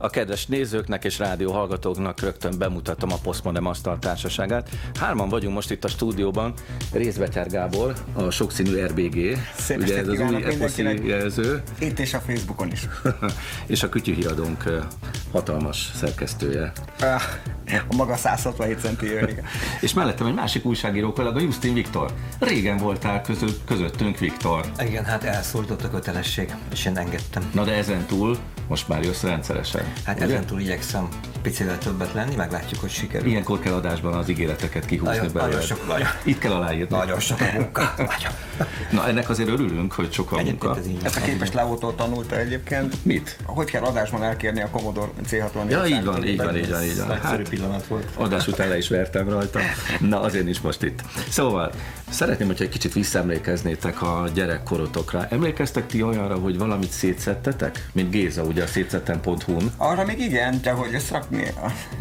A kedves nézőknek és rádió hallgatóknak rögtön bemutatom a Postmodem Asztal Társaságát. Hárman vagyunk most itt a stúdióban. Részbetyár Gábor, a sokszínű RBG. Szép ugye ez az új eposzi jelző. Itt és a Facebookon is. és a kütyűhíradónk hatalmas szerkesztője. Ah, a maga 167 centi És mellettem egy másik újságíró kollega, Justin Viktor. Régen voltál között, közöttünk, Viktor. Igen, hát elszólított a kötelesség, és én engedtem. Na de ezen túl most már jössz rendszeresen. Hát ugye? ezen túl igyekszem picivel többet lenni, meglátjuk, hogy sikerül. Ilyenkor kell adásban az ígéreteket kihúzni nagyon, belőle. Nagyon sok, nagyon. Itt kell aláírni. Nagyon sok a munka. Nagyon. Na ennek azért örülünk, hogy sok a munka. Ez Ezt a képes Leótól tanulta egyébként. Mit? Hogy kell adásban elkérni a Commodore C64 Ja, így van, így van, így van, így van. Hát, pillanat volt. Adás után le is vertem rajta. Na, azért is most itt. Szóval, szeretném, hogyha egy kicsit visszaemlékeznétek a gyerekkorotokra. Emlékeztek ti olyanra, hogy valamit szétszettetek? Mint Géza, ugye a szétszettem.hu-n. Arra még igen, de hogy ezt rakni.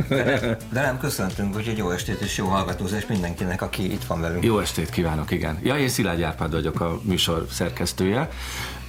De, de nem köszöntünk, úgyhogy jó estét és jó hallgatózás mindenkinek, aki itt van velünk. Jó estét kívánok, igen. Ja, én Szilágy Árpád vagyok a műsor szerkesztője.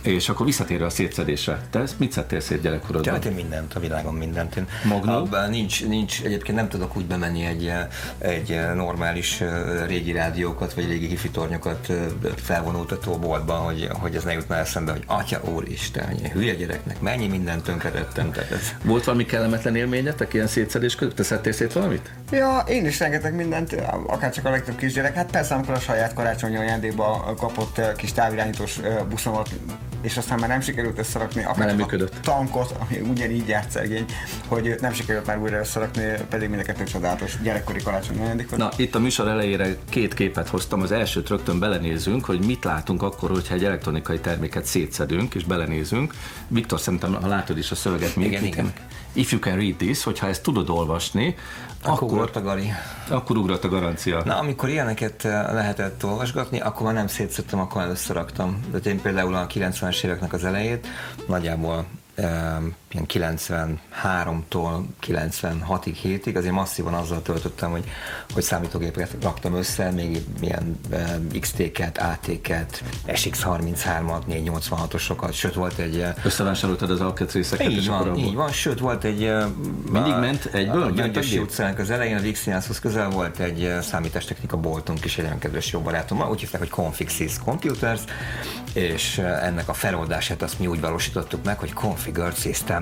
És akkor visszatérve a szétszedésre, te ezt mit szedtél szét gyerekkorodban? Hát én mindent, a világon mindent. Én? Abban nincs, nincs, egyébként nem tudok úgy bemenni egy, egy normális régi rádiókat, vagy régi hifitornyokat felvonultató boltba, hogy, hogy ez ne jutna eszembe, hogy atya úristen, hülye gyereknek, mennyi mindent tönkretettem. Tehát ez... Volt valami kellemetlen élményetek ilyen szétszedés között? Te szedtél szét valamit? Ja, én is rengeteg mindent, akár csak a legtöbb kisgyerek. Hát persze, amikor a saját karácsonyi ajándékba kapott kis távirányítós buszomat és aztán már nem sikerült összerakni akár nem működött. a tankot, ami ugyanígy járt szegény, hogy nem sikerült már újra összerakni, pedig mind a kettő csodálatos gyerekkori ajándékot. Na, itt a műsor elejére két képet hoztam, az elsőt rögtön belenézünk, hogy mit látunk akkor, hogyha egy elektronikai terméket szétszedünk, és belenézünk. Viktor, szerintem, ha látod is a szöveget, még igen, igen. If you can read this, hogyha ezt tudod olvasni, akkor, akkor a Gari. Akkor ugrott a garancia. Na, amikor ilyeneket eh, lehetett olvasgatni, akkor már nem szétszedtem, akkor összeraktam. Tehát én például a 90-es éveknek az elejét nagyjából ilyen 93-tól 96-ig, 7-ig, azért masszívan azzal töltöttem, hogy, hogy számítógépeket raktam össze, még ilyen XT-ket, AT-ket, SX33-at, 486-osokat, sőt volt egy... Összevásároltad az alkatrészeket? Így van, így van, sőt volt egy... Mindig a, ment egyből? A Gyöngyösi utcának az elején, a Vixinászhoz közel volt egy számítástechnika boltunk is, egy nagyon kedves jó barátommal, úgy hívták, hogy Config Computers, és ennek a feloldását azt mi úgy valósítottuk meg, hogy Configured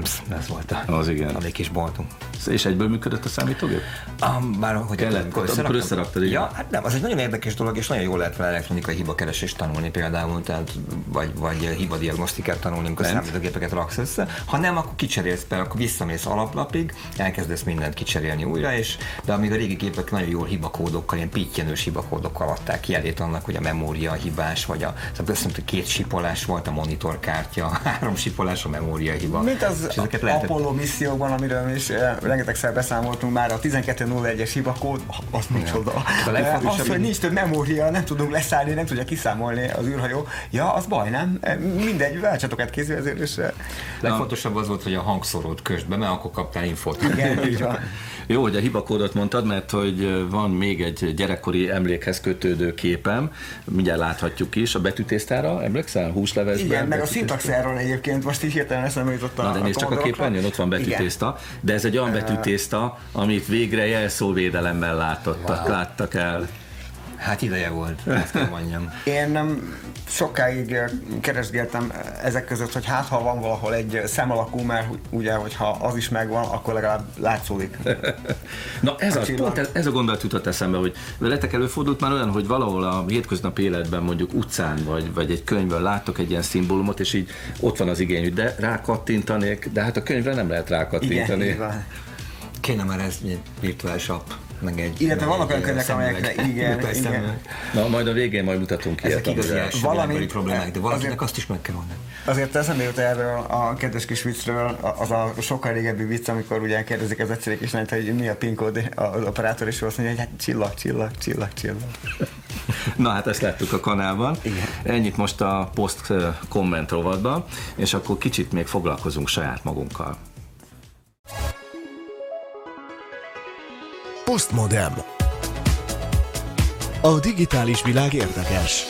Systems, ez volt a, az igen. a kis boltunk. És egyből működött a számítógép? Um, bár hogy Kellett, akkor összeraktam? összeraktad, igen. Ja, hát nem, az egy nagyon érdekes dolog, és nagyon jól lehet vele elektronikai hibakeresést tanulni például, tehát, vagy, vagy hibadiagnosztikát tanulni, amikor számítógépeket raksz össze. Ha nem, akkor kicserélsz be, akkor visszamész alaplapig, elkezdesz mindent kicserélni újra, és de amíg a régi gépek nagyon jól hibakódokkal, ilyen pittyenős hibakódokkal adták jelét annak, hogy a memória hibás, vagy a, szóval azt mondta, két sipolás volt a monitorkártya, három sipolás a memória hiba. Mint az lehetett... Apollo misszióban, amiről is eh, rengetegszer beszámoltunk már, a 1201-es hibakód, az micsoda. Ja. Az, hogy nincs több memória, nem tudunk leszállni, nem tudja kiszámolni az űrhajó. Ja, az baj, nem? Eh, mindegy, váltsatok át kézvezérésre. Legfontosabb az volt, hogy a hangszorót kösd be, mert akkor kaptál infót. Igen, így van. Jó, hogy a hibakódot mondtad, mert hogy van még egy gyerekkori emlékhez kötődő képem, mindjárt láthatjuk is, a betűtésztára, emlékszel? Húslevesben? Igen, meg a szintaxáról egyébként, most így hirtelen eszembe jutott a Na, de nézd csak a képen, ott van betűtészta, de ez egy olyan betűtészta, amit végre jelszóvédelemmel látottak, wow. láttak el. Hát ideje volt, ezt kell mondjam. Én nem sokáig eh, keresgéltem ezek között, hogy hát ha van valahol egy szem alakú, mert ugye, hogyha az is megvan, akkor legalább látszódik. Na ez a, a pont ez, ez a gondolat jutott eszembe, hogy veletek előfordult már olyan, hogy valahol a hétköznapi életben mondjuk utcán vagy, vagy egy könyvben láttok egy ilyen szimbólumot, és így ott van az igény, hogy de rákattintanék, de hát a könyvre nem lehet rákattintani. Igen, Kéne már ez egy virtuális app meg egy... Illetve vannak olyan könyvek, amelyekre igen, igen. Na, majd a végén majd mutatunk ki. Ezek igazi valami problémák, de valakinek azért, azt is meg kell mondani. Azért eszembe jut erről a kedves kis viccről, az a sokkal régebbi vicc, amikor ugye kérdezik az egyszerűek is, hogy mi a PIN kód, az operátor is azt mondja, hogy hát csillag, csillag, csillag, csillag. Na hát ezt láttuk a kanálban. Igen. Ennyit most a post komment rovatban, és akkor kicsit még foglalkozunk saját magunkkal. Postmodem. A digitális világ érdekes.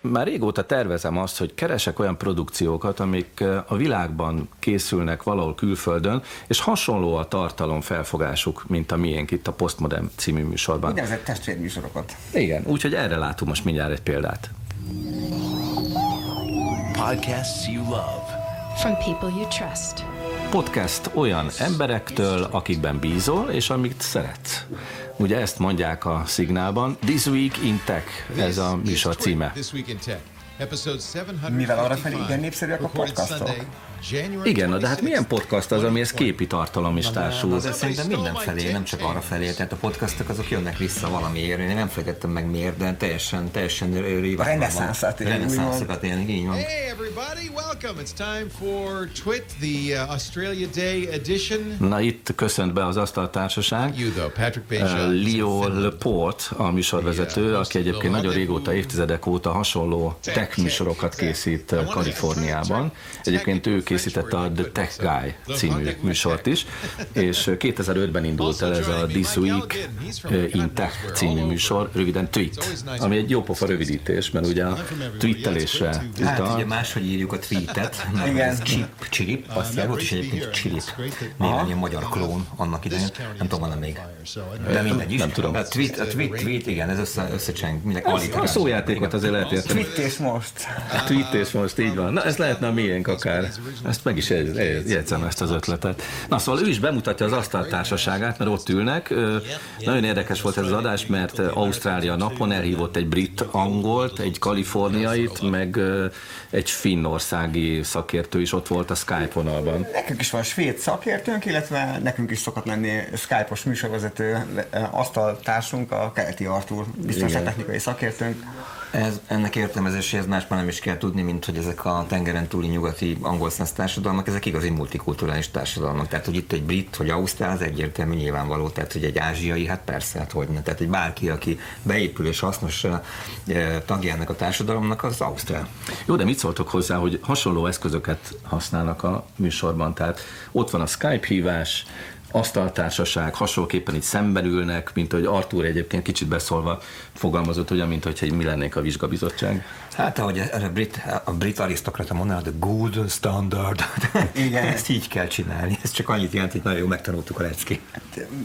Már régóta tervezem azt, hogy keresek olyan produkciókat, amik a világban készülnek valahol külföldön, és hasonló a tartalom felfogásuk, mint a miénk itt a Postmodern című műsorban. Úgynevezett testvérműsorokat. Igen, úgyhogy erre látunk most mindjárt egy példát. Podcasts you love. From people you trust. Podcast olyan emberektől, akikben bízol, és amit szeretsz. Ugye ezt mondják a szignálban. This Week in Tech, ez a műsor címe. Mivel arra felé igen népszerűek a podcastok? Igen, de hát milyen podcast az, amihez képi tartalom is társul? De szerintem mindenfelé, nem csak arra felé. Tehát a podcastok azok jönnek vissza valamiért. Én nem fejtettem meg miért, de teljesen, teljesen A reneszánszát élni. Reneszánszat élni, így van. Hey everybody, welcome. It's time for Twit, the uh, Australia Day edition. Na itt köszönt be az asztaltársaság. You though, Patrick Beja. Uh, Leo Leport, a műsorvezető, aki egyébként nagyon régóta, évtizedek óta hasonló tech műsorokat készít uh, Kaliforniában. Egyébként ő készítette a The Tech Guy című műsort is, és 2005-ben indult el ez a This Week in Tech című műsor, röviden Tweet, ami egy jópofa rövidítés, mert ugye a tweetelésre Hát ugye máshogy írjuk a tweetet, Igen. Chip, chirip, azt jelenti, volt is egyébként chirip. Néhány magyar klón annak idején, nem tudom, van még. De mindegy is. Nem tudom. A tweet, a tweet, tweet igen, ez össze, összecseng, mindenki A alliterálás. szójátékot azért lehet érteni. Itt és most. A tweetés most így van. Na, ez lehetne a miénk akár. Ezt meg is jegy- jegy- jegyzem ezt az ötletet. Na szóval ő is bemutatja az asztaltársaságát, mert ott ülnek. Nagyon érdekes volt ez az adás, mert Ausztrália napon elhívott egy brit angolt, egy kaliforniait, meg egy finnországi szakértő is ott volt a Skype vonalban. Nekünk is van svéd szakértőnk, illetve nekünk is szokott lenni Skype-os műsorvezető asztaltársunk, a keleti Artur biztonságtechnikai szakértőnk. Ez, ennek értelmezéséhez másban nem is kell tudni, mint hogy ezek a tengeren túli nyugati angol száz társadalmak, ezek igazi multikulturális társadalmak. Tehát, hogy itt egy brit, hogy ausztrál, az egyértelmű nyilvánvaló. Tehát, hogy egy ázsiai, hát persze, hát hogy ne. Tehát, hogy bárki, aki beépül és hasznos eh, tagja ennek a társadalomnak, az ausztrál. Jó, de mit szóltok hozzá, hogy hasonló eszközöket használnak a műsorban? Tehát ott van a Skype hívás, asztaltársaság, hasonlóképpen így szemben ülnek, mint hogy Artúr egyébként kicsit beszólva fogalmazott, olyan, mint hogyha mi lennék a vizsgabizottság. Hát, ahogy a brit, a brit arisztokrata mondaná, the good standard. Igen. Ezt így kell csinálni. Ez csak annyit jelent, hogy nagyon jól megtanultuk a leckét.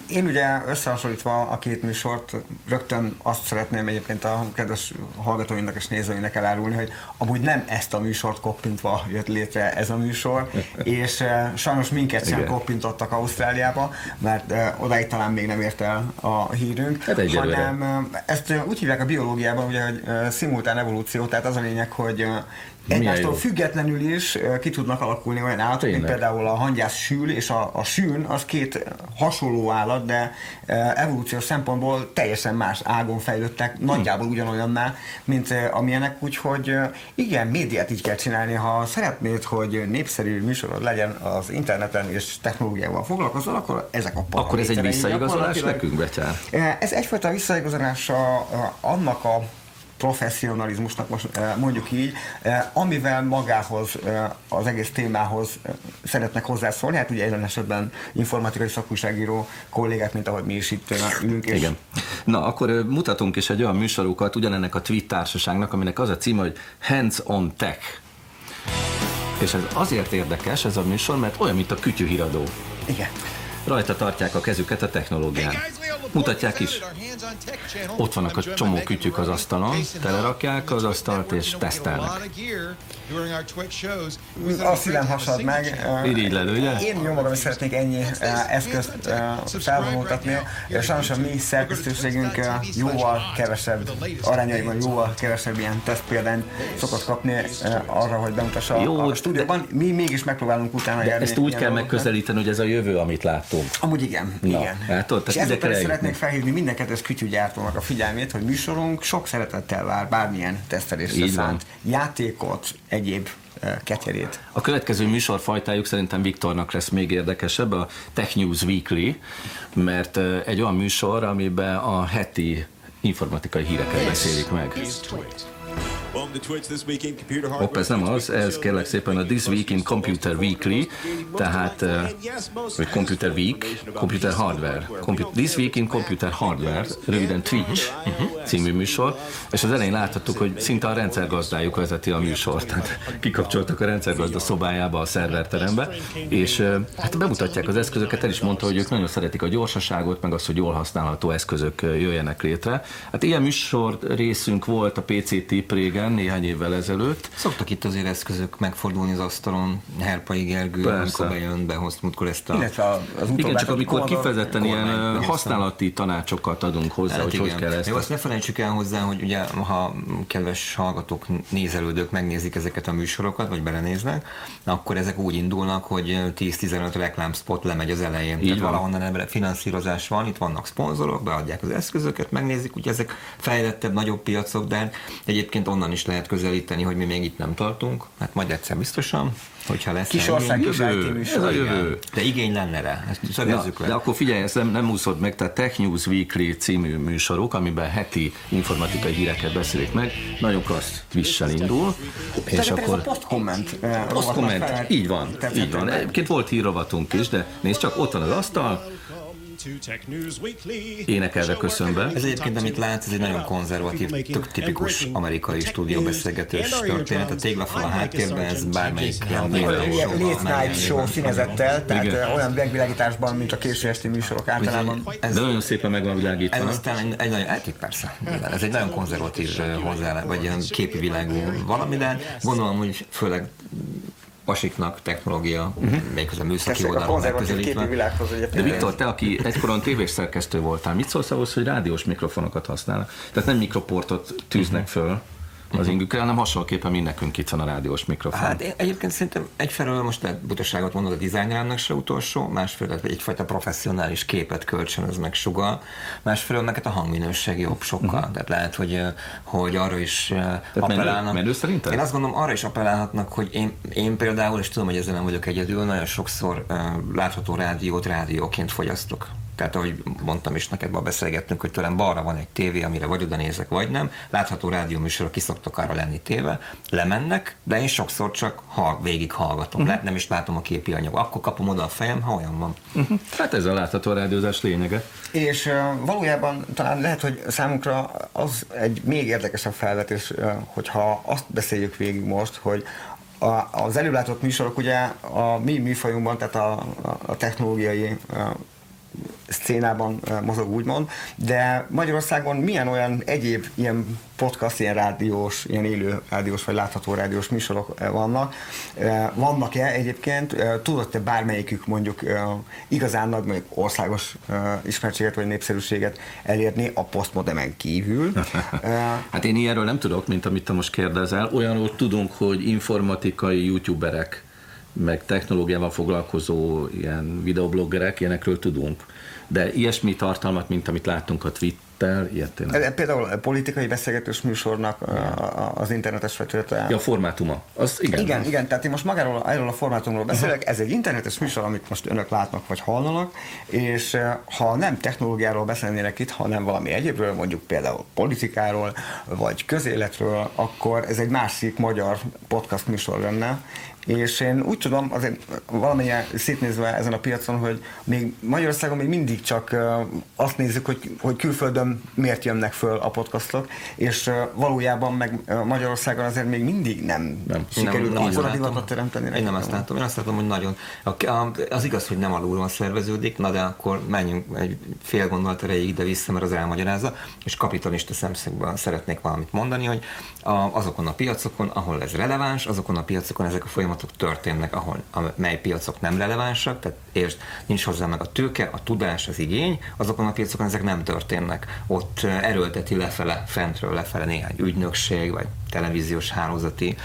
Én ugye összehasonlítva a két műsort, rögtön azt szeretném egyébként a kedves hallgatóinknak és nézőinknek elárulni, hogy amúgy nem ezt a műsort koppintva jött létre ez a műsor, és eh, sajnos minket sem Igen. koppintottak Ausztráliába, mert eh, odáig talán még nem ért el a hírünk, Hát hanem eh, ezt úgy hívják a biológiában, ugye, hogy szimultán evolúció, tehát az a lényeg, hogy egymástól függetlenül is ki tudnak alakulni olyan állatok, mint például a hangyász sül, és a, a sűn az két hasonló állat, de evolúciós szempontból teljesen más ágon fejlődtek, nagyjából ugyanolyanná, mint amilyenek, úgyhogy igen, médiát így kell csinálni, ha szeretnéd, hogy népszerű műsorod legyen az interneten és technológiával foglalkozol, akkor ezek a Akkor ez egy visszaigazolás? nekünk, Betyár? Ez egyfajta visszaigazolása annak a professzionalizmusnak most e, mondjuk így, e, amivel magához, e, az egész témához szeretnek hozzászólni. Hát ugye jelen esetben informatikai szakújságíró kollégák, mint ahogy mi is itt ülünk. És Igen. Na, akkor mutatunk is egy olyan műsorokat ugyanennek a Tweet társaságnak, aminek az a címe, hogy Hands on Tech. És ez azért érdekes ez a műsor, mert olyan, mint a kütyűhíradó. Igen. Rajta tartják a kezüket a technológián. Mutatják is. Ott vannak a csomó kütyük az asztalon, telerakják az asztalt és tesztelnek. A szívem hasad meg. Irigyled, ugye? Én jó magam is szeretnék ennyi e, eszközt e, felvonultatni, és sajnos a mi szerkesztőségünk jóval kevesebb, arányaiban jóval kevesebb ilyen tesztpéldányt szokott kapni arra, hogy bemutassa Jó, a stúdióban. Mi mégis megpróbálunk utána De járni. ezt úgy kell megközelíteni, hogy ez a jövő, amit láttunk. Amúgy igen, Na, igen. látod? és Tehát ide ezzel eljutni. szeretnék felhívni minden kedves kütyűgyártónak a figyelmét, hogy műsorunk sok szeretettel vár bármilyen tesztelésre Így van. szánt játékot, egyéb ketyerét. A következő műsorfajtájuk szerintem Viktornak lesz még érdekesebb, a Tech News Weekly, mert egy olyan műsor, amiben a heti informatikai híreket beszélik meg. Hopp, ez nem az, ez kérlek szépen a This Week in Computer Weekly, tehát, eh, vagy Computer Week, Computer Hardware, Compu- This Week in Computer Hardware, röviden Twitch című műsor, és az elején láthattuk, hogy szinte a rendszergazdájuk vezeti a műsort, tehát kikapcsoltak a rendszergazda szobájába, a szerverterembe, és eh, hát bemutatják az eszközöket, el is mondta, hogy ők nagyon szeretik a gyorsaságot, meg azt, hogy jól használható eszközök eh, jöjjenek létre. Hát ilyen műsor részünk volt a PC Tip régen, néhány évvel ezelőtt. Szoktak itt azért eszközök megfordulni az asztalon, Herpai Gergő, Persze. amikor bejön, behozt múltkor ezt a... Illetve az Igen, csak amikor kifejezetten ilyen használati tanácsokat adunk hozzá, Hát hogy igen. hogy kell ezt. Jó, azt ne felejtsük el hozzá, hogy ugye, ha kedves hallgatók, nézelődők megnézik ezeket a műsorokat, vagy belenéznek, akkor ezek úgy indulnak, hogy 10-15 reklámspot lemegy az elején. Így Tehát van. valahonnan ebben finanszírozás van, itt vannak szponzorok, beadják az eszközöket, megnézik, ugye ezek fejlettebb, nagyobb piacok, de egyébként onnan is lehet közelíteni, hogy mi még itt nem tartunk. Hát majd egyszer biztosan, hogyha lesz Kis ország, IT ez a jövő. De igény lenne rá, ezt szögezzük le. de akkor figyelj, ezt nem, nem úszod meg, tehát Tech News Weekly című műsorok, amiben heti informatikai híreket beszélik meg, nagyon klassz vissel indul, és És ez a akkor post-comment. eh, Azt rovatnak komment, fel- így van, így van. Egyébként volt hírrovatunk is, de nézd csak, ott van az asztal, énekelve köszön be. Ez egyébként, amit látsz, ez egy nagyon konzervatív, tök tipikus amerikai stúdióbeszélgetés történet. A téglafal a háttérben, ez bármelyik late night show színezettel, tehát eh, olyan megvilágításban, mint a késő esti műsorok általában. Ez, De nagyon szépen meg van ez világítva. aztán egy, egy nagyon, persze, ez egy nagyon konzervatív hozzáállás, vagy ilyen képi világú valami, de gondolom, hogy főleg pasiknak technológia, uh-huh. méghozzá műszaki Tessék, a konzervatív képi világhoz De. Viktor, te, aki egykoron tévés szerkesztő voltál, mit szólsz ahhoz, hogy rádiós mikrofonokat használnak? Tehát nem mikroportot tűznek föl az ingükre, hanem hasonlóképpen mind nekünk itt van a rádiós mikrofon. Hát én egyébként szerintem egyfelől most lehet butaságot mondod a dizájnrámnak se utolsó, másfelől egyfajta professzionális képet kölcsönöz meg sugal, másfelől meg hát a hangminőség jobb sokkal. Uh-huh. Tehát lehet, hogy, hogy arra is ö, menő- appellálnak. menő szerinted? Én azt gondolom, arra is appellálhatnak, hogy én, én például, és tudom, hogy ezzel nem vagyok egyedül, nagyon sokszor ö, látható rádiót rádióként fogyasztok. Tehát ahogy mondtam is neked, ma beszélgettünk, hogy tőlem balra van egy tévé, amire vagy oda nézek, vagy nem. Látható rádióműsorok ki szoktak arra lenni téve, lemennek, de én sokszor csak hall, végig hallgatom. Uh-huh. Le, nem is látom a képi anyagot. Akkor kapom oda a fejem, ha olyan van. Hát ez a látható rádiózás lényege. És uh, valójában talán lehet, hogy számunkra az egy még érdekesebb felvetés, uh, hogyha azt beszéljük végig most, hogy a, az előlátott műsorok ugye a mi műfajunkban, tehát a, a, a technológiai uh, szcénában mozog úgymond, de Magyarországon milyen olyan egyéb ilyen podcast, ilyen rádiós, ilyen élő rádiós vagy látható rádiós műsorok vannak. Vannak-e egyébként, tudott-e bármelyikük mondjuk igazán nagy mondjuk országos ismertséget vagy népszerűséget elérni a postmodernen kívül? Hát én ilyenről nem tudok, mint amit te most kérdezel. Olyanról tudunk, hogy informatikai youtuberek, meg technológiával foglalkozó ilyen videobloggerek, ilyenekről tudunk. De ilyesmi tartalmat, mint amit láttunk a Twitter, ilyet tényleg. Ez Például a politikai beszélgetős műsornak a- az internetes vetülete. Ja, a formátuma. Az igen. Igen, igen, tehát én most magáról erről a formátumról beszélek, ez egy internetes műsor, amit most önök látnak vagy hallanak, és eh, ha nem technológiáról beszélnének itt, hanem valami egyébről, mondjuk például politikáról, vagy közéletről, akkor ez egy másik magyar podcast műsor lenne, és én úgy tudom, azért valamilyen szétnézve ezen a piacon, hogy még Magyarországon még mindig csak azt nézzük, hogy, hogy külföldön miért jönnek föl a podcastok, és valójában meg Magyarországon azért még mindig nem, nem. sikerült nem, akkora divatot teremteni. Én nem azt látom, én azt látom, hogy nagyon. Az igaz, hogy nem alulról szerveződik, na de akkor menjünk egy fél gondolat erejéig ide vissza, mert az elmagyarázza, és kapitalista szemszögből szeretnék valamit mondani, hogy azokon a piacokon, ahol ez releváns, azokon a piacokon ezek a folyamatok történnek, ahol mely piacok nem relevánsak, tehát és nincs hozzá meg a tőke, a tudás, az igény, azokon a piacokon ezek nem történnek. Ott erőlteti lefele, fentről lefele néhány ügynökség, vagy televíziós hálózati,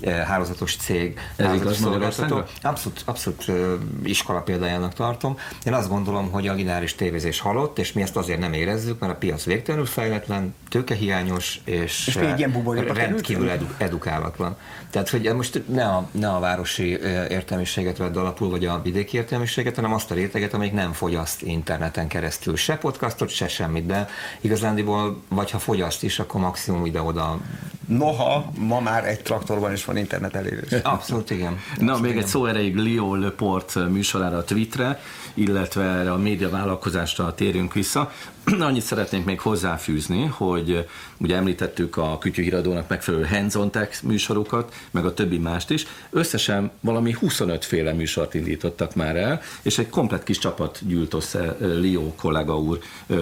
eh, hálózatos cég, Ez igaz Magyarországra? szolgáltató. Abszolút, abszolút ö, iskola példájának tartom. Én azt gondolom, hogy a lineáris tévézés halott, és mi ezt azért nem érezzük, mert a piac végtelenül fejletlen, tőkehiányos, és, És buborékba rendkívül edu- edukálatlan. Tehát, hogy most ne a, ne a városi értelmiséget vedd alapul, vagy a vidéki értelmiséget, hanem azt a réteget, amelyik nem fogyaszt interneten keresztül se podcastot, se semmit, de igazándiból, vagy ha fogyaszt is, akkor maximum ide-oda Noha ma már egy traktorban is van internet elérés. Abszolút, igen. Na, Abszolút, még igen. egy szó erejéig Leo Leport műsorára a Twitre, illetve erre a média vállalkozásra térjünk vissza. Annyit szeretnénk még hozzáfűzni, hogy ugye említettük a kütyűhíradónak megfelelő hands on tech műsorokat, meg a többi mást is. Összesen valami 25 féle műsort indítottak már el, és egy komplet kis csapat gyűlt össze Leo kollega úr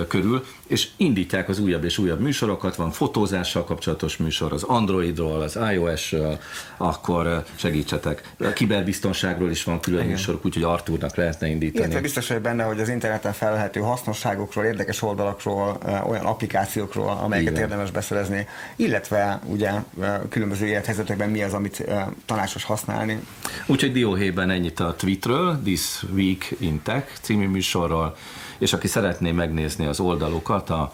körül, és indítják az újabb és újabb műsorokat, van fotózással kapcsolatos műsor, az Androidról, az iOS-ről, akkor segítsetek. A kiberbiztonságról is van külön műsorok, úgyhogy Arturnak lehetne indítani. Illetve biztos vagy benne, hogy az interneten felelhető hasznosságokról, érdekes oldalakról, olyan applikációkról, amelyeket Igen. érdemes beszerezni, illetve ugye különböző élethelyzetekben mi az, amit tanácsos használni. Úgyhogy dióhéjban ennyit a tweetről, This Week in Tech című műsorról, és aki szeretné megnézni az oldalokat, a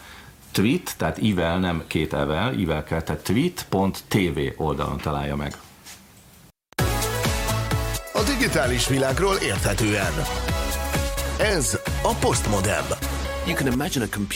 tweet, tehát ivel, nem két evel, ivel kell, tehát tweet.tv oldalon találja meg. A digitális világról érthetően. Ez a Postmodem.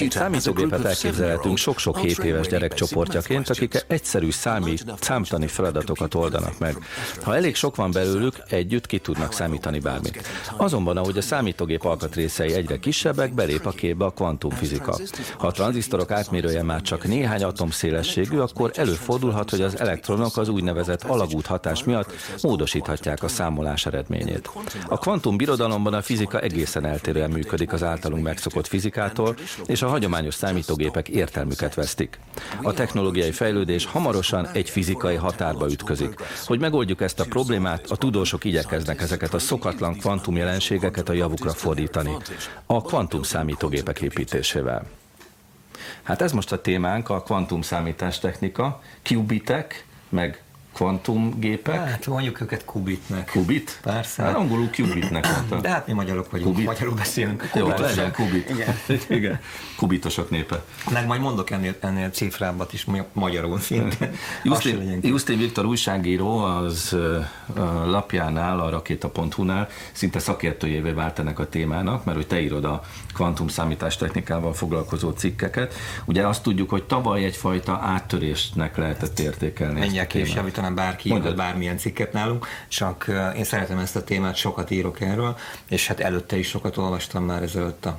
Számítógépet elképzelhetünk sok-sok 7 éves gyerekcsoportjaként, akik egyszerű számi, számtani feladatokat oldanak meg. Ha elég sok van belőlük, együtt ki tudnak számítani bármit. Azonban, ahogy a számítógép alkatrészei egyre kisebbek, belép a képbe a kvantumfizika. Ha a tranzisztorok átmérője már csak néhány atom szélességű, akkor előfordulhat, hogy az elektronok az úgynevezett alagút hatás miatt módosíthatják a számolás eredményét. A kvantum birodalomban a fizika egészen eltérően működik az általunk megszokott fizikától, és a hagyományos számítógépek értelmüket vesztik. A technológiai fejlődés hamarosan egy fizikai határba ütközik. Hogy megoldjuk ezt a problémát, a tudósok igyekeznek ezeket a szokatlan kvantum jelenségeket a javukra fordítani. A kvantum számítógépek építésével. Hát ez most a témánk, a kvantum számítástechnika, kubitek, meg kvantumgépek. Hát mondjuk őket kubitnek. Kubit? Persze. Hát angolul kubitnek mondta. De hát mi magyarok vagyunk, Kubit? magyarul beszélünk. Jó, Kubit. legyen kubit. Igen. Igen. Kubitosok népe. Meg majd mondok ennél, ennél cifrábbat is magyarul szintén. Justin, Justin Viktor újságíró az lapjánál, a rakéta.hu-nál szinte szakértőjévé vált ennek a témának, mert hogy te írod a kvantum számítástechnikával foglalkozó cikkeket. Ugye azt tudjuk, hogy tavaly egyfajta áttörésnek lehetett értékelni. Menjek és javítanám bárki írott bármilyen cikket nálunk, csak én szeretem ezt a témát, sokat írok erről, és hát előtte is sokat olvastam már ezelőtt a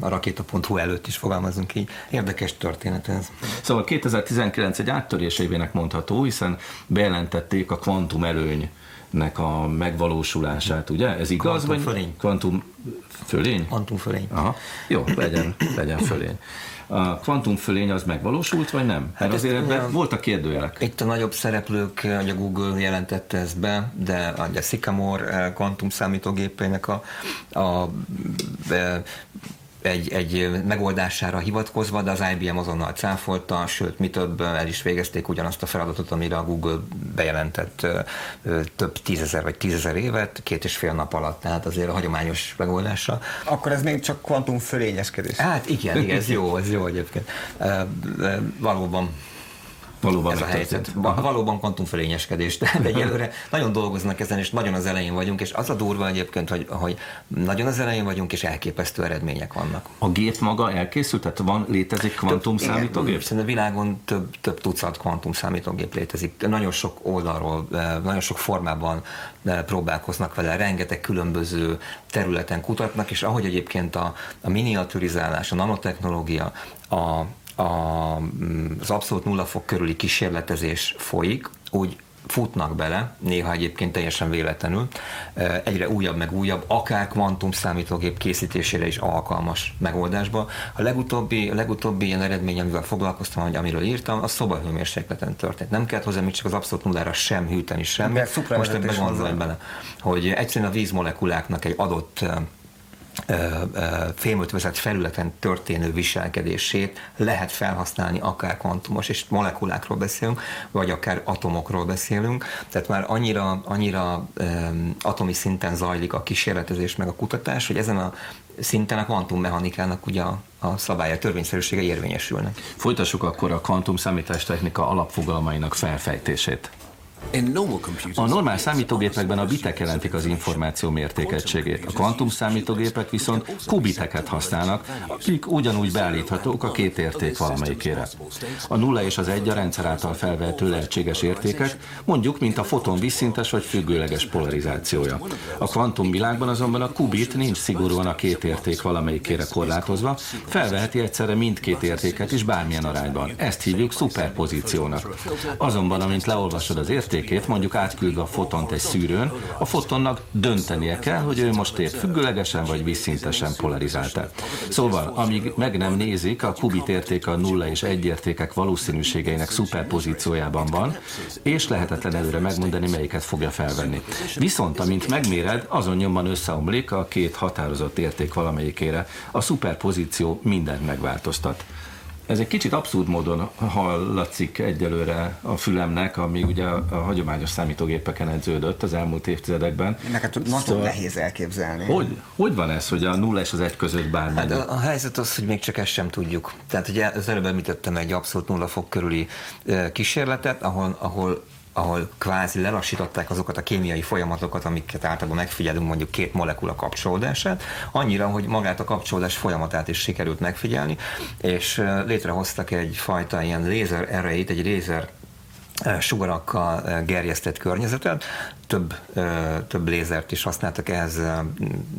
a rakéta.hu előtt is fogalmazunk így. Érdekes történet ez. Szóval 2019 egy áttörésévének mondható, hiszen bejelentették a kvantum előny nek a megvalósulását, ugye? Ez igaz? Kvantum fölény. Kvantum fölény? Kvantum fölény. Aha. Jó, legyen, legyen fölény. A kvantum fölény az megvalósult, vagy nem? Hát azért ebben voltak kérdőjelek. Itt a nagyobb szereplők, a Google jelentette ezt be, de a Sycamore kvantum számítógépének a, a, a egy, egy megoldására hivatkozva, de az IBM azonnal cáfolta, sőt, mi több, el is végezték ugyanazt a feladatot, amire a Google bejelentett több tízezer vagy tízezer évet, két és fél nap alatt, tehát azért a hagyományos megoldása. Akkor ez még csak kvantum fölényeskedés. Hát igen, igen, ez jó, ez jó egyébként. Valóban Valóban ez a helyzet. Valóban kvantumfölényeskedés, de egyelőre nagyon dolgoznak ezen, és nagyon az elején vagyunk, és az a durva egyébként, hogy, hogy nagyon az elején vagyunk, és elképesztő eredmények vannak. A gép maga elkészült? Tehát van, létezik kvantum több, számítógép? Igen, a világon több, több tucat kvantum számítógép létezik. Nagyon sok oldalról, nagyon sok formában próbálkoznak vele, rengeteg különböző területen kutatnak, és ahogy egyébként a, a miniaturizálás, a nanotechnológia, a, a, az abszolút nulla fok körüli kísérletezés folyik, úgy futnak bele, néha egyébként teljesen véletlenül, egyre újabb meg újabb, akár kvantum számítógép készítésére is alkalmas megoldásba. A legutóbbi, a legutóbbi ilyen eredmény, amivel foglalkoztam, hogy amiről írtam, a szobahőmérsékleten történt. Nem kellett hozzá még csak az abszolút nullára sem hűteni sem. Most ebben gondolj bele, hogy egyszerűen a vízmolekuláknak egy adott fémötvözet felületen történő viselkedését lehet felhasználni akár kvantumos, és molekulákról beszélünk, vagy akár atomokról beszélünk, tehát már annyira, annyira atomi szinten zajlik a kísérletezés meg a kutatás, hogy ezen a szinten a kvantummechanikának ugye a, a szabálya, törvényszerűsége érvényesülnek. Folytassuk akkor a kvantum számítástechnika alapfogalmainak felfejtését. A normál számítógépekben a bitek jelentik az információ mértékegységét. A kvantum számítógépek viszont kubiteket használnak, akik ugyanúgy beállíthatók a két érték valamelyikére. A nulla és az egy a rendszer által felvehető lehetséges értékek, mondjuk, mint a foton visszintes vagy függőleges polarizációja. A kvantum világban azonban a kubit nincs szigorúan a két érték valamelyikére korlátozva, felveheti egyszerre mindkét értéket is bármilyen arányban. Ezt hívjuk szuperpozíciónak. Azonban, amint leolvasod az értéket, értékét mondjuk átküldve a fotont egy szűrőn, a fotonnak döntenie kell, hogy ő most épp függőlegesen vagy vízszintesen polarizált-e. Szóval, amíg meg nem nézik, a kubit értéke a nulla és egy értékek valószínűségeinek szuperpozíciójában van, és lehetetlen előre megmondani, melyiket fogja felvenni. Viszont, amint megméred, azon nyomban összeomlik a két határozott érték valamelyikére. A szuperpozíció mindent megváltoztat. Ez egy kicsit abszurd módon hallatszik egyelőre a fülemnek, ami ugye a, hagyományos számítógépeken edződött az elmúlt évtizedekben. Neked nagyon szóval, nehéz elképzelni. Hogy, hogy van ez, hogy a nulla és az egy között bármi? Hát a, a helyzet az, hogy még csak ezt sem tudjuk. Tehát ugye az előbb említettem egy abszolút nulla fok körüli kísérletet, ahol, ahol ahol kvázi lelassították azokat a kémiai folyamatokat, amiket általában megfigyelünk, mondjuk két molekula kapcsolódását, annyira, hogy magát a kapcsolódás folyamatát is sikerült megfigyelni, és létrehoztak egyfajta ilyen lézer erejét, egy lézer sugarakkal gerjesztett környezetet, több, több lézert is használtak ehhez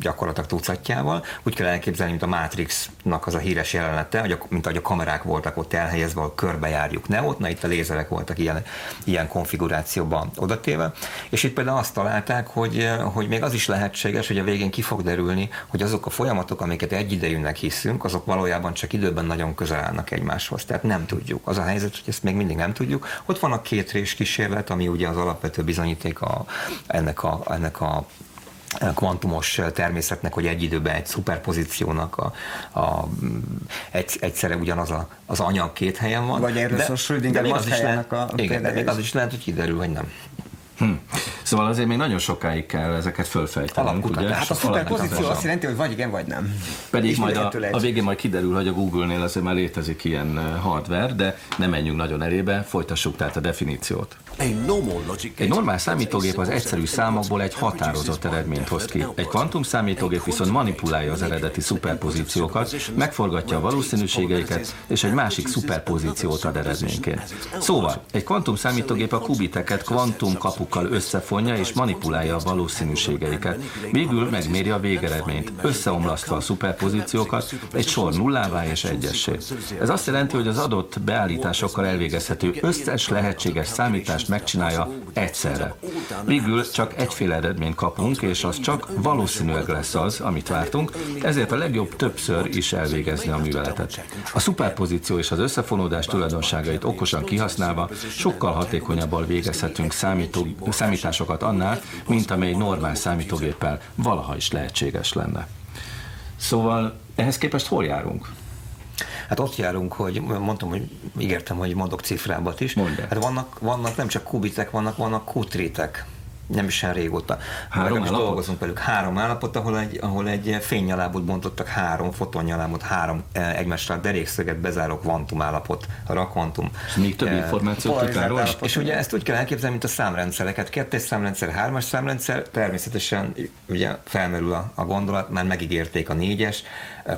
gyakorlatilag tucatjával. Úgy kell elképzelni, mint a Matrixnak az a híres jelenete, hogy a, mint ahogy a kamerák voltak ott elhelyezve, ahol körbejárjuk Neot, na itt a lézerek voltak ilyen, ilyen konfigurációban odatéve. És itt például azt találták, hogy, hogy még az is lehetséges, hogy a végén ki fog derülni, hogy azok a folyamatok, amiket egyidejűnek hiszünk, azok valójában csak időben nagyon közel állnak egymáshoz. Tehát nem tudjuk. Az a helyzet, hogy ezt még mindig nem tudjuk. Ott van a két rés kísérlet, ami ugye az alapvető bizonyíték a, ennek a, ennek a kvantumos természetnek, hogy egy időben egy szuperpozíciónak a, a, egy, egyszerre ugyanaz a, az anyag két helyen van. Vagy erről szó Schrödinger az is lehet, a igen, de még az is lehet, hogy kiderül, hogy nem. Hm. Szóval azért még nagyon sokáig kell ezeket fölfejteni. Ugye? Hát a szuperpozíció azt jelenti, hogy vagy igen, vagy nem. Pedig majd a, a végén majd kiderül, hogy a Google-nél azért már létezik ilyen hardware, de nem menjünk nagyon elébe, folytassuk tehát a definíciót. Egy normál számítógép az egyszerű számokból egy határozott eredményt hoz ki. Egy kvantum számítógép viszont manipulálja az eredeti szuperpozíciókat, megforgatja a valószínűségeiket, és egy másik szuperpozíciót ad eredményként. Szóval, egy kvantum számítógép a kubiteket kvantum kapukkal összefonja és manipulálja a valószínűségeiket. Végül megméri a végeredményt, összeomlasztva a szuperpozíciókat egy sor nullává és egyessé. Ez azt jelenti, hogy az adott beállításokkal elvégezhető összes lehetséges számítást megcsinálja egyszerre. Végül csak egyféle eredményt kapunk, és az csak valószínűleg lesz az, amit vártunk, ezért a legjobb többször is elvégezni a műveletet. A szuperpozíció és az összefonódás tulajdonságait okosan kihasználva sokkal hatékonyabban végezhetünk számító, számításokat annál, mint amely normál számítógéppel valaha is lehetséges lenne. Szóval ehhez képest hol járunk? Hát ott járunk, hogy mondtam, hogy ígértem, hogy mondok cifrábat is. Mondja. Hát vannak, vannak nem csak kubitek, vannak, vannak kutritek nem is olyan régóta. Három állapot? dolgozunk velük. Három állapot, ahol egy, ahol egy fénynyalábot bontottak, három fotonnyalábot, három eh, egymásra derékszöget bezáró kvantum állapot, rakvantum. És még több eh, információt tudtál És ugye ezt úgy kell elképzelni, mint a számrendszereket. Kettes számrendszer, hármas számrendszer, természetesen ugye felmerül a, a gondolat, már megígérték a négyes,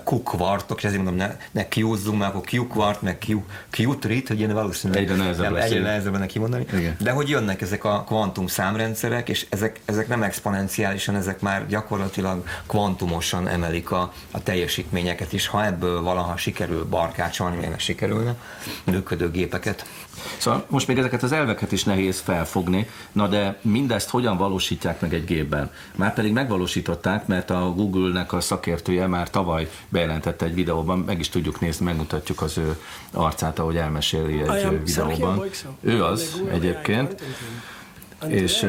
Q-kvartok, és ezért mondom, ne, ne Q-zoom, mert akkor Q-kvart, meg Q, Q-trit, hogy ilyen valószínűleg egyre nehezebb, nem, egyre nehezebb neki mondani. Igen. De hogy jönnek ezek a kvantum számrendszerek, és ezek, ezek nem exponenciálisan, ezek már gyakorlatilag kvantumosan emelik a, a teljesítményeket is, ha ebből valaha sikerül barkácsolni, még sikerülne, működő gépeket. Szóval most még ezeket az elveket is nehéz felfogni, na de mindezt hogyan valósítják meg egy gépben? Már pedig megvalósították, mert a Google-nek a szakértője már tavaly bejelentette egy videóban, meg is tudjuk nézni, megmutatjuk az ő arcát, ahogy elmeséli egy videóban. Ő az egyébként és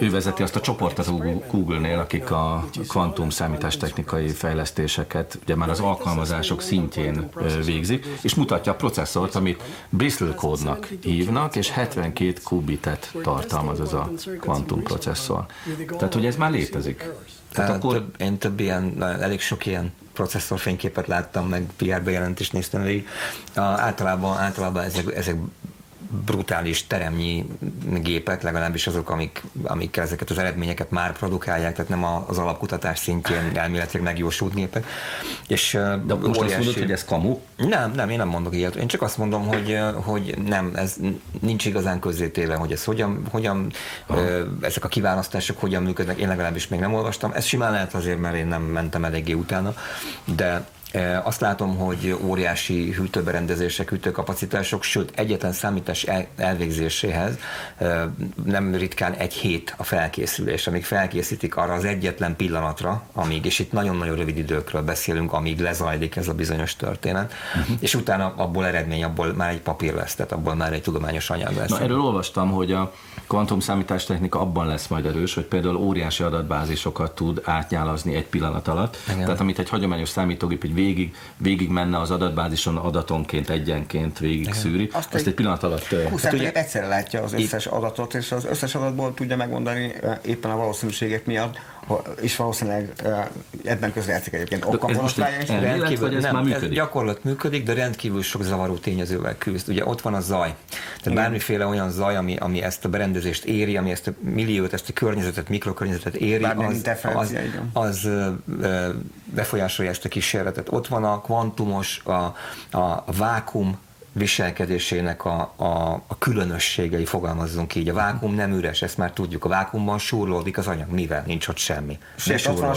ő vezeti azt a csoportot a Google-nél, akik a kvantum számítástechnikai fejlesztéseket ugye már az alkalmazások szintjén végzik, és mutatja a processzort, amit Bristol kódnak hívnak, és 72 kubitet tartalmaz ez a kvantum processzor. Tehát, hogy ez már létezik. Tehát akkor... több, én több ilyen, elég sok ilyen processzorfényképet láttam, meg PR bejelentést néztem végig. Általában, általában ezek, ezek brutális teremnyi gépek, legalábbis azok, amik, amik ezeket az eredményeket már produkálják, tehát nem az alapkutatás szintjén elméletileg megjósult gépek. És, De most óriási... azt mondod, hogy ez kamu? Nem, nem, én nem mondok ilyet. Én csak azt mondom, hogy, hogy nem, ez nincs igazán közzétéve, hogy ez hogyan, hogyan ezek a kiválasztások hogyan működnek. Én legalábbis még nem olvastam. Ez simán lehet azért, mert én nem mentem eléggé utána, de azt látom, hogy óriási hűtőberendezések, hűtőkapacitások, sőt egyetlen számítás elvégzéséhez nem ritkán egy hét a felkészülés, amíg felkészítik arra az egyetlen pillanatra, amíg, és itt nagyon-nagyon rövid időkről beszélünk, amíg lezajlik ez a bizonyos történet, uh-huh. és utána abból eredmény, abból már egy papír lesz, tehát abból már egy tudományos anyag lesz. Na, erről olvastam, hogy a kvantum számítástechnika abban lesz majd erős, hogy például óriási adatbázisokat tud átnyálazni egy pillanat alatt. Igen. Tehát amit egy hagyományos számítógép egy végig, végig menne az adatbázison adatonként, egyenként végig Igen. szűri, azt, azt egy, egy pillanat alatt... 20 hát ugye, egyszerre látja az összes adatot, és az összes adatból tudja megmondani éppen a valószínűségek miatt, és valószínűleg ebben közrejátszik egyébként Ez most egy elmélet, vagy ez nem, már működik? Ez gyakorlat működik, de rendkívül sok zavaró tényezővel küzd. Ugye ott van a zaj. Tehát Igen. bármiféle olyan zaj, ami, ami ezt a berendezést éri, ami ezt a milliót, ezt a környezetet, mikrokörnyezetet éri, az, az, az, az befolyásolja ezt a kísérletet. Ott van a kvantumos, a, a vákum viselkedésének a, a, a különösségei, fogalmazzunk így. A vákum nem üres, ezt már tudjuk. A vákumban súrlódik az anyag, mivel nincs ott semmi. Sőt, ott van a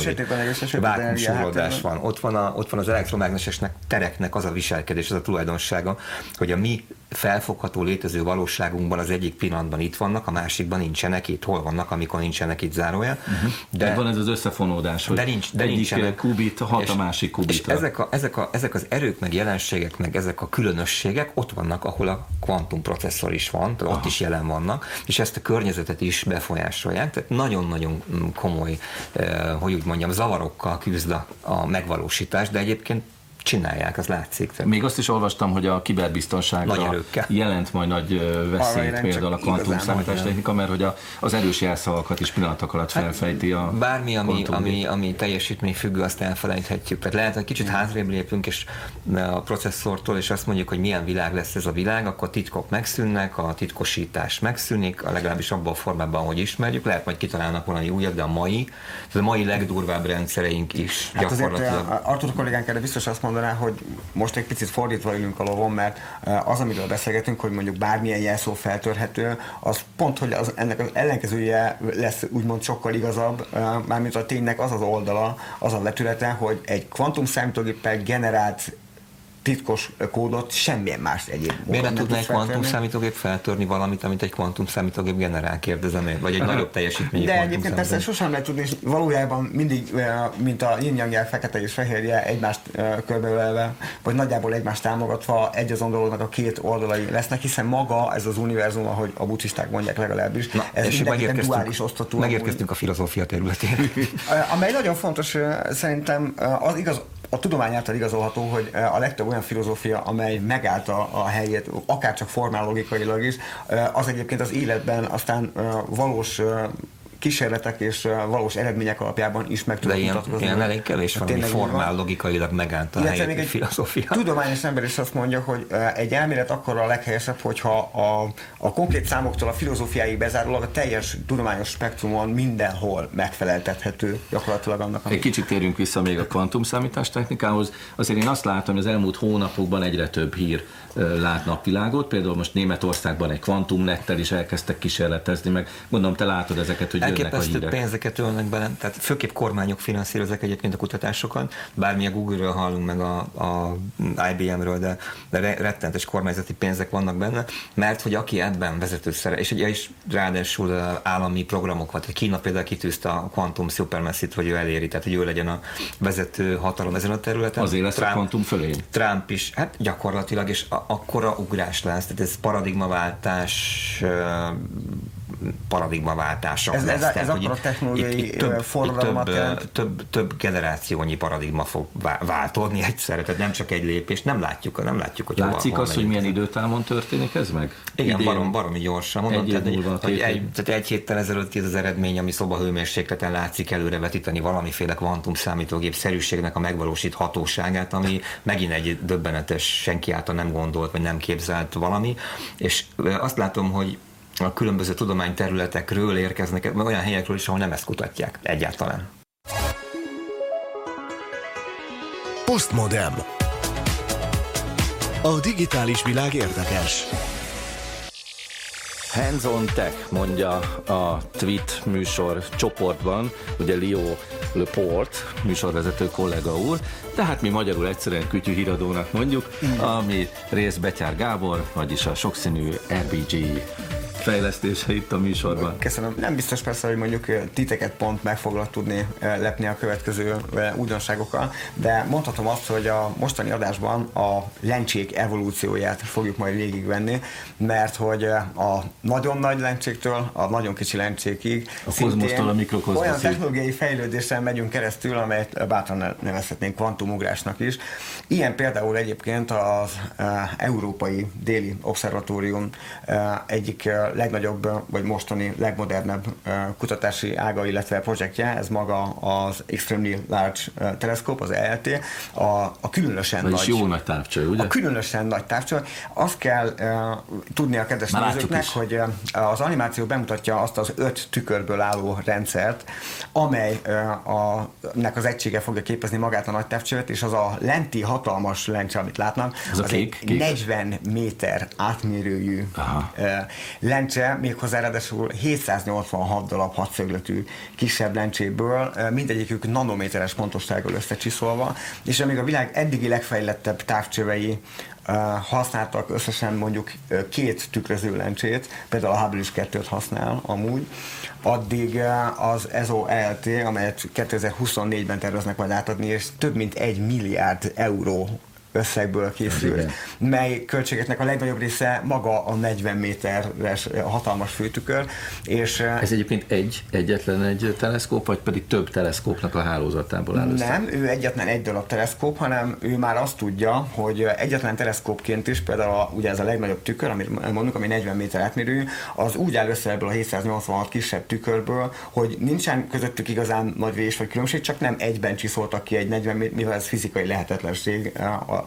Vákum súrlódás van. Ott van, a, ott van az elektromágnesesnek, tereknek az a viselkedés, az a tulajdonsága, hogy a mi felfogható létező valóságunkban az egyik pillanatban itt vannak, a másikban nincsenek itt, hol vannak, amikor nincsenek itt zárója. Uh-huh. De, de van ez az összefonódás, hogy de nincs, de egyik nincsenek, kubit hat és, a másik kubitra. És ezek, a, ezek, a, ezek az erők, meg jelenségek, meg ezek a különösségek ott vannak, ahol a kvantumprocesszor is van, tehát ott is jelen vannak, és ezt a környezetet is befolyásolják, tehát nagyon-nagyon komoly, eh, hogy úgy mondjam, zavarokkal küzd a, a megvalósítás, de egyébként csinálják, az látszik. Tehát. Még azt is olvastam, hogy a kiberbiztonságra jelent majd nagy veszélyt például a kvantum számítástechnika, mert hogy a, az erős jelszavakat is pillanatok alatt hát felfejti a Bármi, ami, ami, ami teljesítmény függő, azt elfelejthetjük. Tehát lehet, hogy kicsit hátrébb lépünk és a processzortól, és azt mondjuk, hogy milyen világ lesz ez a világ, akkor titkok megszűnnek, a titkosítás megszűnik, a legalábbis abban a formában, hogy ismerjük. Lehet majd kitalálnak valami újat, de a mai, tehát a mai legdurvább rendszereink is hát gyakorlatilag. Azért, Artur kollégánk erre biztos azt mondaná, hogy most egy picit fordítva ülünk a lovon, mert eh, az, amiről beszélgetünk, hogy mondjuk bármilyen jelszó feltörhető, az pont, hogy az, ennek az ellenkezője lesz úgymond sokkal igazabb, eh, mármint a ténynek az az oldala, az a vetülete, hogy egy kvantum számítógéppel generált titkos kódot semmilyen más egyéb Miért nem tudna egy kvantum számítógép feltörni valamit, amit egy kvantum számítógép generál, kérdezem én, vagy egy nagyobb teljesítményű De egyébként persze sosem lehet tudni, és valójában mindig, mint a yin fekete és fehérje egymást körbeölelve, vagy nagyjából egymást támogatva egy azon dolognak a két oldalai lesznek, hiszen maga ez az univerzum, ahogy a buddhisták mondják legalábbis, Na, ez és duális osztató. Megérkeztünk a filozófia területén. Amely nagyon fontos szerintem az igaz, a tudomány által igazolható, hogy a legtöbb olyan filozófia, amely megállta a helyét, akár csak formálogikailag is, az egyébként az életben aztán valós kísérletek és valós eredmények alapjában is meg tudnak mutatkozni. Ilyen elég kevés van, ami formál logikailag megállt a helyet egy filozófia. Tudományos ember is azt mondja, hogy egy elmélet akkor a leghelyesebb, hogyha a, a konkrét számoktól a filozófiáig bezárólag a teljes tudományos spektrumon mindenhol megfeleltethető gyakorlatilag annak. Egy kicsit térjünk vissza még a kvantum technikához. Azért én azt látom, hogy az elmúlt hónapokban egyre több hír lát napvilágot. Például most Németországban egy kvantumnettel is elkezdtek kísérletezni, meg gondolom te látod ezeket, hogy hírek. pénzeket ölnek bele, tehát főképp kormányok finanszírozzák egyébként a kutatásokat, bármi a Google-ről hallunk, meg a, a IBM-ről, de, de rettentes kormányzati pénzek vannak benne, mert hogy aki ebben vezető szere, és ugye is ráadásul állami programok tehát Kína például kitűzte a Quantum Supermassive, hogy ő eléri, tehát hogy ő legyen a vezető hatalom ezen a területen. Azért lesz Trump, a kvantum fölé. Trump is, hát gyakorlatilag, és a, akkora ugrás lesz, tehát ez paradigmaváltás paradigmaváltása ez, lesz. Ez, ez akkor a technológiai itt, itt több, forradalmat több, több, több, generációnyi paradigma fog változni egyszerre, tehát nem csak egy lépés, nem látjuk, nem látjuk, hogy Látszik hova, az, hogy milyen időtávon történik ez meg? Igen, barom, baromi gyorsan. Mondom, egy tehát, múlva, hogy egy, tehát egy héttel ezelőtt ez az eredmény, ami szobahőmérsékleten látszik előrevetíteni valamiféle kvantum számítógép szerűségnek a megvalósíthatóságát, ami megint egy döbbenetes, senki által nem gondolt, vagy nem képzelt valami. És azt látom, hogy a különböző tudományterületekről érkeznek, olyan helyekről is, ahol nem ezt kutatják egyáltalán. Postmodem. A digitális világ érdekes. Hands on Tech, mondja a Tweet műsor csoportban, ugye Leo Leport, műsorvezető kollega úr, tehát mi magyarul egyszerűen kütyű híradónak mondjuk, ami rész Betyár Gábor, vagyis a sokszínű RBG fejlesztése itt a műsorban. Köszönöm. Nem biztos persze, hogy mondjuk titeket pont meg foglak tudni lepni a következő újdonságokkal, de mondhatom azt, hogy a mostani adásban a lencsék evolúcióját fogjuk majd végigvenni, mert hogy a nagyon nagy lencséktől a nagyon kicsi lencsékig a kozmosztól a mikrokozmoszig. olyan technológiai fejlődésen megyünk keresztül, amelyet bátran nevezhetnénk kvantumugrásnak is. Ilyen például egyébként az Európai Déli Obszervatórium egyik legnagyobb, vagy mostani legmodernebb kutatási ága, illetve projektje, ez maga az Extremely Large Telescope, az ELT, a, a különösen Vagyis nagy... jó nagy távcső, ugye? A különösen nagy távcső. Azt kell uh, tudni a kedves nézőknek, hogy uh, az animáció bemutatja azt az öt tükörből álló rendszert, amely uh, a, nek az egysége fogja képezni magát a nagy távcsövet, és az a lenti hatalmas lencse, amit látnak, az, az a kék, kék. 40 méter átmérőjű Aha. uh, lencse, méghozzá ráadásul 786 darab hatszögletű kisebb lencséből, mindegyikük nanométeres pontossággal összecsiszolva, és amíg a világ eddigi legfejlettebb távcsövei használtak összesen mondjuk két tükröző lencsét, például a Hubble is kettőt használ amúgy, addig az ESO-LT, amelyet 2024-ben terveznek majd átadni, és több mint egy milliárd euró összegből készül, mely költségeknek a legnagyobb része maga a 40 méteres hatalmas főtükör. És Ez egyébként egy, egyetlen egy teleszkóp, vagy pedig több teleszkópnak a hálózatából áll össze? Nem, ő egyetlen egy darab teleszkóp, hanem ő már azt tudja, hogy egyetlen teleszkópként is, például a, ugye ez a legnagyobb tükör, amit mondunk, ami 40 méter átmérő, az úgy áll össze ebből a 786 kisebb tükörből, hogy nincsen közöttük igazán nagy vés vagy különbség, csak nem egyben csiszoltak ki egy 40 méter, mivel ez fizikai lehetetlenség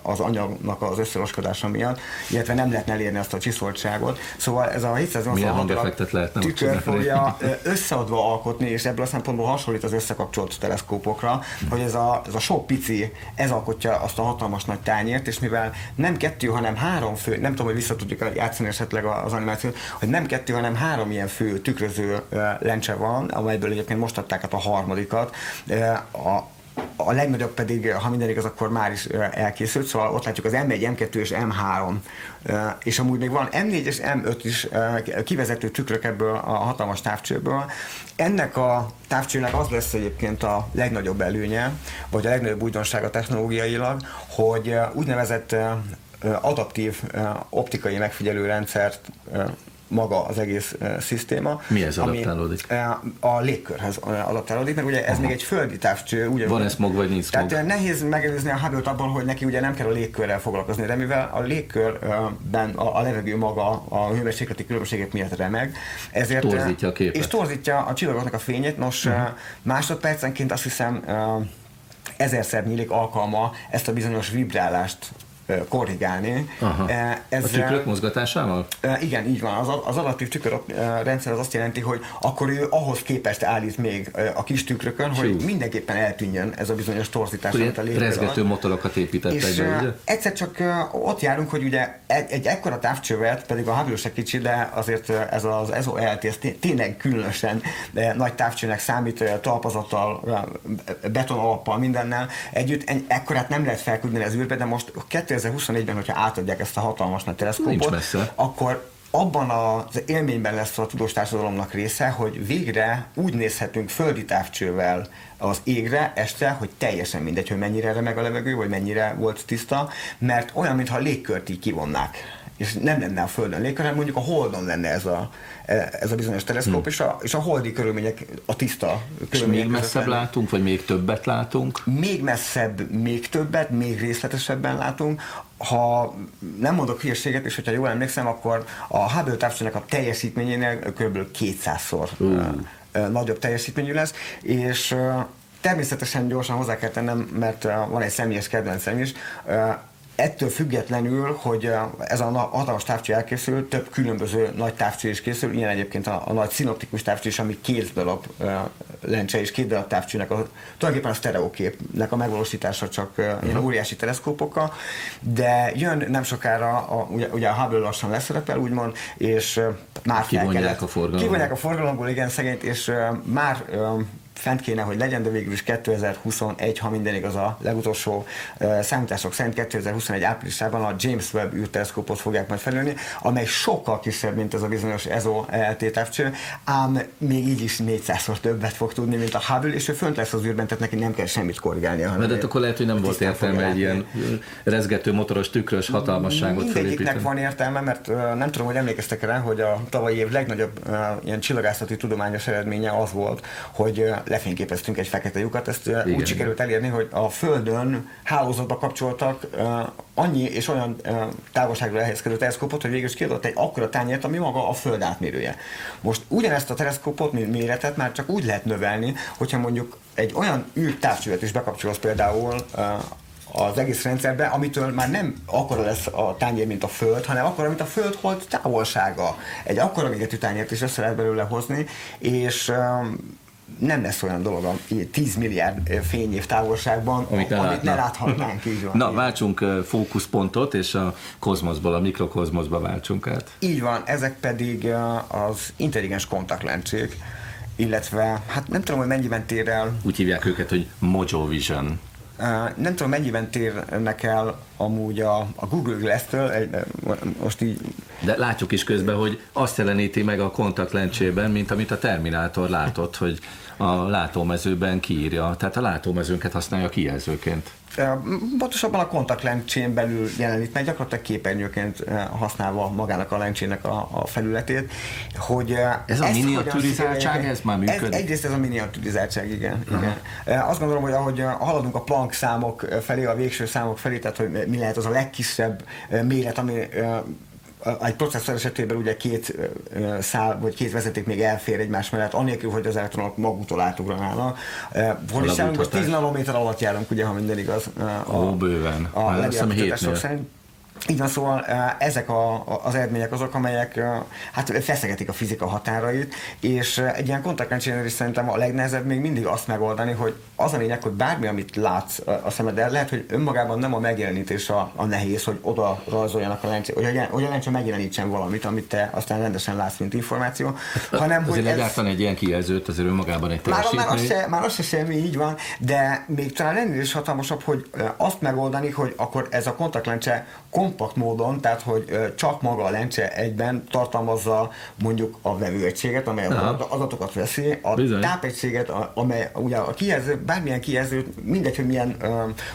az anyagnak az összeroskodása miatt, illetve nem lehetne elérni azt a csiszoltságot. Szóval ez a 786 lehetne tükör fogja összeadva alkotni, és ebből a szempontból hasonlít az összekapcsolt teleszkópokra, hogy ez a, ez a sok pici, ez alkotja azt a hatalmas nagy tányért, és mivel nem kettő, hanem három fő, nem tudom, hogy vissza tudjuk játszani esetleg az animációt, hogy nem kettő, hanem három ilyen fő tükröző lencse van, amelyből egyébként most adták át a harmadikat. A, a legnagyobb pedig, ha minden igaz, akkor már is elkészült, szóval ott látjuk az M1, M2 és M3, és amúgy még van M4 és M5 is kivezető tükrök ebből a hatalmas távcsőből. Ennek a távcsőnek az lesz egyébként a legnagyobb előnye, vagy a legnagyobb újdonsága technológiailag, hogy úgynevezett adaptív optikai megfigyelő rendszert maga az egész szisztéma. ez adaptálódik? A légkörhez adaptálódik, mert ugye ez Aha. még egy földi távcső. Ugye, Van ez smog vagy nincs smog? Tehát nehéz megelőzni a hubble abban, hogy neki ugye nem kell a légkörrel foglalkozni, de mivel a légkörben a, a levegő maga a hőmérsékleti különbségek miatt remeg, ezért torzítja a képet. És torzítja a csillagoknak a fényét. Nos, uh-huh. másodpercenként azt hiszem ezerszer nyílik alkalma ezt a bizonyos vibrálást korrigálni. Aha. Ez, a tükrök mozgatásával? Igen, így van. Az, az adaptív tükörrendszer az azt jelenti, hogy akkor ő ahhoz képest állít még a kis tükrökön, hogy Hú. mindenképpen eltűnjön ez a bizonyos torzítás, a Rezgető motorokat épített és egybe, ugye? egyszer csak ott járunk, hogy ugye egy, egy ekkora távcsövet, pedig a Hubble se kicsi, de azért ez az ESO ELT, ez tényleg különösen nagy távcsőnek számít, talpazattal, beton alappal, mindennel együtt. Ekkorát nem lehet felküldeni az űrbe, de most 2024-ben, hogyha átadják ezt a hatalmas nagy teleszkópot, akkor abban az élményben lesz a tudós társadalomnak része, hogy végre úgy nézhetünk földi távcsővel az égre este, hogy teljesen mindegy, hogy mennyire remeg a levegő, vagy mennyire volt tiszta, mert olyan, mintha a légkört így kivonnák és nem lenne a Földön légkör, hanem mondjuk a Holdon lenne ez a, ez a bizonyos teleszkóp, hmm. és, a, és a holdi körülmények, a tiszta körülmények. És még messzebb lenne. látunk, vagy még többet látunk? Még messzebb, még többet, még részletesebben látunk. Ha nem mondok hírséget, és hogyha jól emlékszem, akkor a Hubble távcsőnek a teljesítményénél kb. 200-szor uh. nagyobb teljesítményű lesz, és természetesen gyorsan hozzá kell tennem, mert van egy személyes kedvencem is, ettől függetlenül, hogy ez a hatalmas távcső elkészül, több különböző nagy távcső is készül, ilyen egyébként a, a nagy szinoptikus távcső is, ami két darab lencse és két darab távcsőnek, a, tulajdonképpen a sztereoképnek a megvalósítása csak uh, ilyen uh-huh. óriási teleszkópokkal, de jön nem sokára, a, ugye, ugye a Hubble lassan leszerepel, úgymond, és már kivonják a forgalomból. Kivonják a forgalomból, igen, szegényt, és már fent kéne, hogy legyen, de végül is 2021, ha minden igaz a legutolsó számítások szerint 2021 áprilisában a James Webb űrteleszkópot fogják majd felülni, amely sokkal kisebb, mint ez a bizonyos ESO LT távcső, ám még így is 400-szor többet fog tudni, mint a Hubble, és ő fönt lesz az űrben, tehát neki nem kell semmit korrigálni. Hanem de akkor lehet, hogy nem volt értelme egy ilyen rezgető motoros, tükrös hatalmasságot Mindegyiknek van értelme, mert nem tudom, hogy emlékeztek rá, hogy a tavalyi év legnagyobb ilyen csillagászati tudományos eredménye az volt, hogy lefényképeztünk egy fekete lyukat, ezt igen, úgy sikerült elérni, hogy a Földön hálózatba kapcsoltak annyi és olyan távolságra elhelyezkedő teleszkópot, hogy végül is kiadott egy akkora tányért, ami maga a Föld átmérője. Most ugyanezt a teleszkópot, méretet már csak úgy lehet növelni, hogyha mondjuk egy olyan űrtávcsövet is bekapcsolsz például az egész rendszerbe, amitől már nem akkora lesz a tányér, mint a Föld, hanem akkora, mint a Föld hold távolsága. Egy akkora méretű tányért is össze lehet belőle hozni, és um, nem lesz olyan dolog a 10 milliárd fényév távolságban, amit ne, amit ne láthatnánk. Így van, Na, váltsunk fókuszpontot, és a kozmoszból, a mikrokozmoszba váltsunk át. Így van, ezek pedig az intelligens kontaktlencsék, illetve, hát nem tudom, hogy mennyiben tér el. Úgy hívják őket, hogy Mojo Vision. Nem tudom, mennyiben térnek el amúgy a, a Google Glass-től, most így... De látjuk is közben, hogy azt jeleníti meg a kontaktlencsében, mint amit a Terminátor látott, hogy a látómezőben kiírja. Tehát a látómezőnket használja kijelzőként. Pontosabban a kontaktlencsén belül jelenít meg, gyakorlatilag képernyőként használva magának a lencsének a, a felületét, hogy Ez a miniaturizáltság, ez már működik? Ez, egyrészt ez a miniaturizáltság, igen. igen. Azt gondolom, hogy ahogy haladunk a Planck számok felé, a végső számok felé, tehát hogy mi lehet az a legkisebb méret, ami egy processzor esetében ugye két szál, vagy két vezeték még elfér egymás mellett, anélkül, hogy az elektronok maguktól átugranának. Hol is járunk? Most 10 nanométer alatt járunk, ugye, ha minden igaz. A, Ó, bőven. A legjobb szerint. Így van, szóval ezek a, az eredmények azok, amelyek hát feszegetik a fizika határait, és egy ilyen kontaktlencsénél is szerintem a legnehezebb még mindig azt megoldani, hogy az a lényeg, hogy bármi, amit látsz a szemeddel, lehet, hogy önmagában nem a megjelenítés a, a nehéz, hogy oda rajzoljanak a lencsé, hogy a, hogy a lencse megjelenítsen valamit, amit te aztán rendesen látsz, mint információ, hanem azért hogy egyáltalán egy ilyen kijelzőt azért önmagában egy már, már, az se, már az se semmi, így van, de még talán ennél is hatalmasabb, hogy azt megoldani, hogy akkor ez a kontaktlencse kompakt módon, tehát hogy csak maga a lencse egyben tartalmazza mondjuk a vevőegységet, amely az adatokat veszi, a Bizony. tápegységet, amely ugye a kijelző, bármilyen kijelző, mindegy, hogy milyen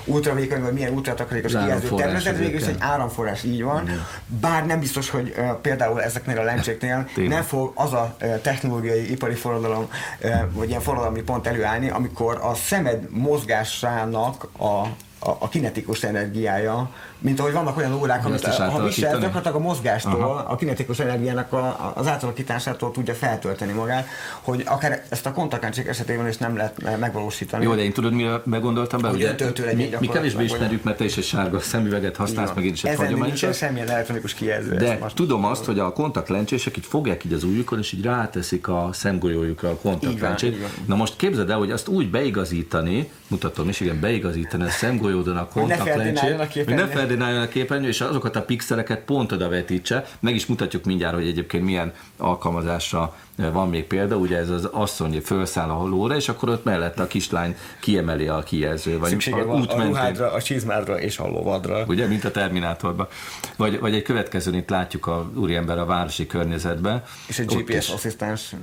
ultravékony vagy milyen ultratakarékos kijelző tervezet, végül is egy áramforrás így van, Igen. bár nem biztos, hogy uh, például ezeknél a lencséknél nem fog az a uh, technológiai ipari forradalom, uh, vagy ilyen forradalmi pont előállni, amikor a szemed mozgásának a a, a kinetikus energiája, mint ahogy vannak olyan órák, amit ha visel, gyakorlatilag a mozgástól, Aha. a kinetikus energiának a, az átalakításától tudja feltölteni magát, hogy akár ezt a kontaktlencség esetében is nem lehet megvalósítani. Jó, de én tudod, mire meggondoltam be? Ugye, mi, mi kevésbé ismerjük, mert te is egy sárga szemüveget használsz, meg én is egy hagyományos. semmilyen elektronikus kijelző. De tudom azt, hogy a kontaktlencsések itt fogják így az ujjukon, és így ráteszik a szemgolyójukra a kontaktlencsét. Na most képzeld el, hogy azt úgy beigazítani, mutatom is, igen, beigazítani a szemgolyódon a kontaktlencsét, hogy ne ferdináljon a képernyő, és azokat a pixeleket pont oda vetítse. Meg is mutatjuk mindjárt, hogy egyébként milyen alkalmazásra van még példa, ugye ez az asszony felszáll a lóra, és akkor ott mellette a kislány kiemeli a kijelző. Vagy Szüksége a, van a ruhádra, a csizmádra és a lovadra. Ugye, mint a Terminátorban. Vagy, vagy egy következőn itt látjuk a úriember a városi környezetben. És egy GPS asszisztens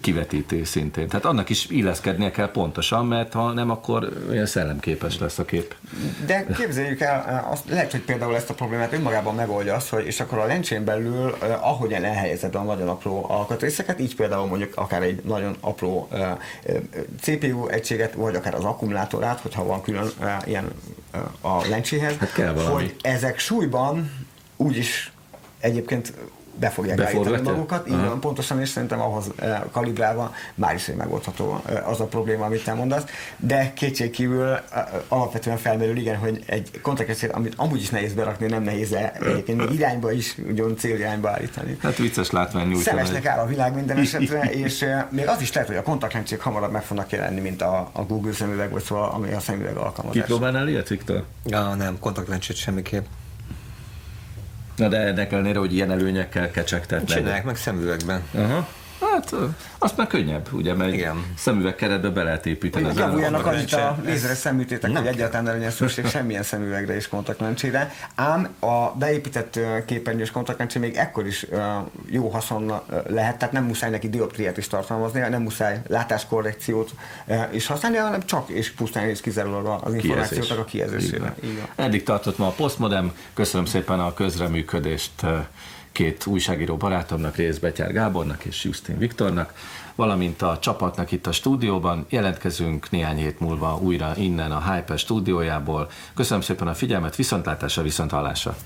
kivetítő szintén. Tehát annak is illeszkednie kell pontosan, mert ha nem, akkor olyan szellemképes lesz a kép. De képzeljük el, azt, lehet, hogy például ezt a problémát önmagában megoldja az, hogy és akkor a lencsén belül, ahogyan elhelyezed a nagyon apró alkatrészeket, így például mondjuk akár egy nagyon apró CPU egységet, vagy akár az akkumulátorát, hogyha van külön ilyen a lencséhez, hát kell hogy ezek súlyban úgyis egyébként be fogják állítani magukat, így van, pontosan, és szerintem ahhoz eh, kalibrálva már is megoldható eh, az a probléma, amit te mondasz, de kétségkívül eh, alapvetően felmerül, igen, hogy egy kontaktrendszer, amit amúgy is nehéz berakni, nem nehéz egyébként még irányba is, ugyan célirányba állítani. Hát vicces látvány Szemesnek áll a világ minden esetre, és még az is lehet, hogy a kontaktrendszerek hamarabb meg fognak jelenni, mint a, a Google szemüveg, vagy szóval, ami a szemüveg alkalmazás. Kipróbálnál ilyet, Viktor? Ja, nem, kontaktlencsét semmiképp. Na de ennek ellenére, hogy ilyen előnyekkel kecsegtetnek. Csinálják meg szemüvegben. Uh-huh. Hát azt már könnyebb, ugye, mert Igen. szemüveg keretbe be lehet építeni. Az javuljanak annyit a lézeres szeműtétek, hogy egyáltalán ne legyen szükség semmilyen szemüvegre és kontaktlencsére. Ám a beépített képernyős kontaktlencsé még ekkor is jó haszon lehet, tehát nem muszáj neki dioptriát is tartalmazni, nem muszáj látáskorrekciót is használni, hanem csak és pusztán és kizárólag az információt a kijelzésére. Eddig tartott ma a Postmodem. Köszönöm szépen a közreműködést két újságíró barátomnak, Rész Betyár Gábornak és Justin Viktornak, valamint a csapatnak itt a stúdióban. Jelentkezünk néhány hét múlva újra innen a Hyper stúdiójából. Köszönöm szépen a figyelmet, viszontlátásra, viszonthallásra!